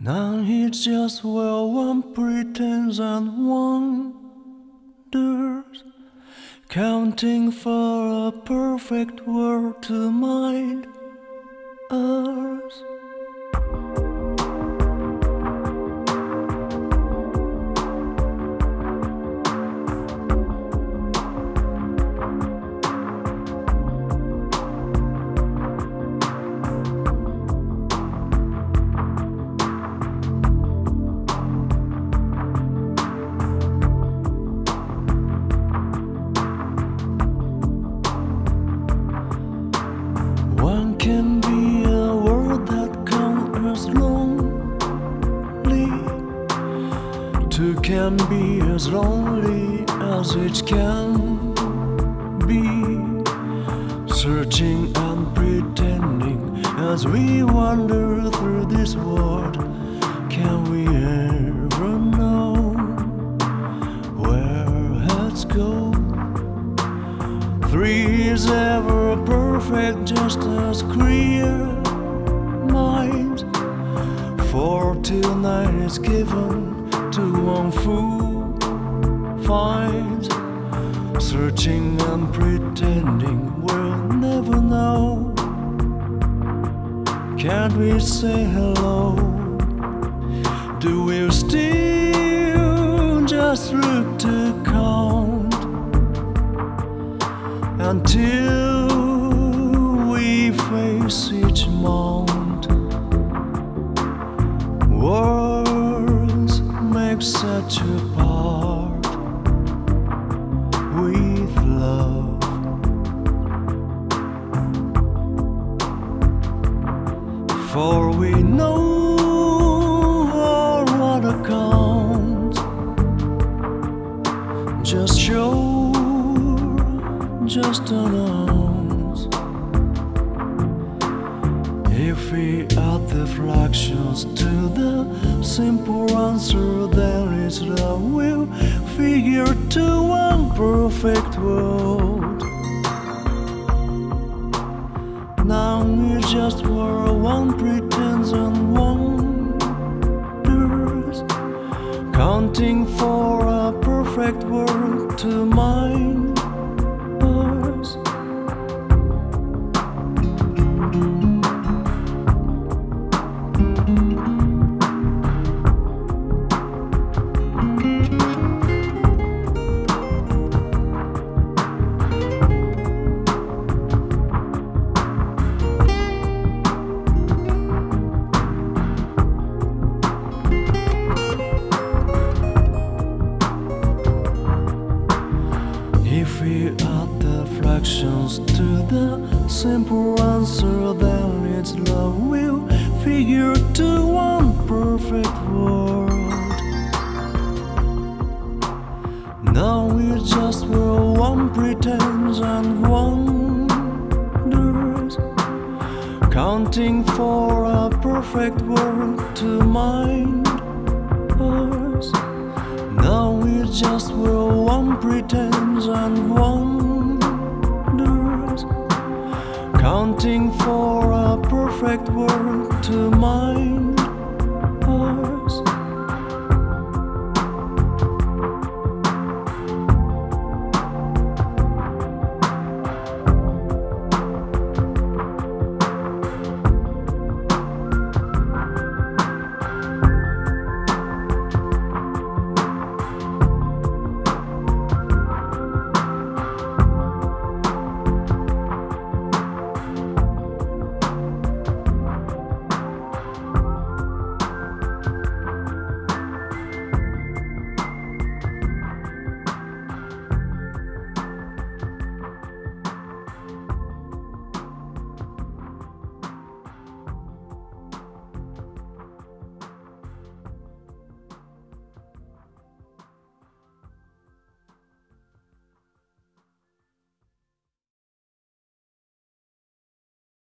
Now it's just where one pretends and wonders, counting for a perfect world to mind us. Can be as lonely as it can be. Searching and pretending as we wander through this world. Can we ever know where heads go? Three is ever perfect, just as clear mind. Four till nine is given to one fool finds. Searching and pretending, we'll never know. Can't we say hello? Do we still just look to count? until make such a part with love. For we know what accounts just show, just announce. If we add the fractions to the simple answer, then love will figure to one perfect world. Now we just were one pretends and wonders, counting for a perfect world to we add the fractions to the simple answer, then it's love will figure to one perfect world. Now we just were one pretends and wonders, counting for a perfect world to mind us. Now we just were one pretends and wonders, counting for a perfect world to mind.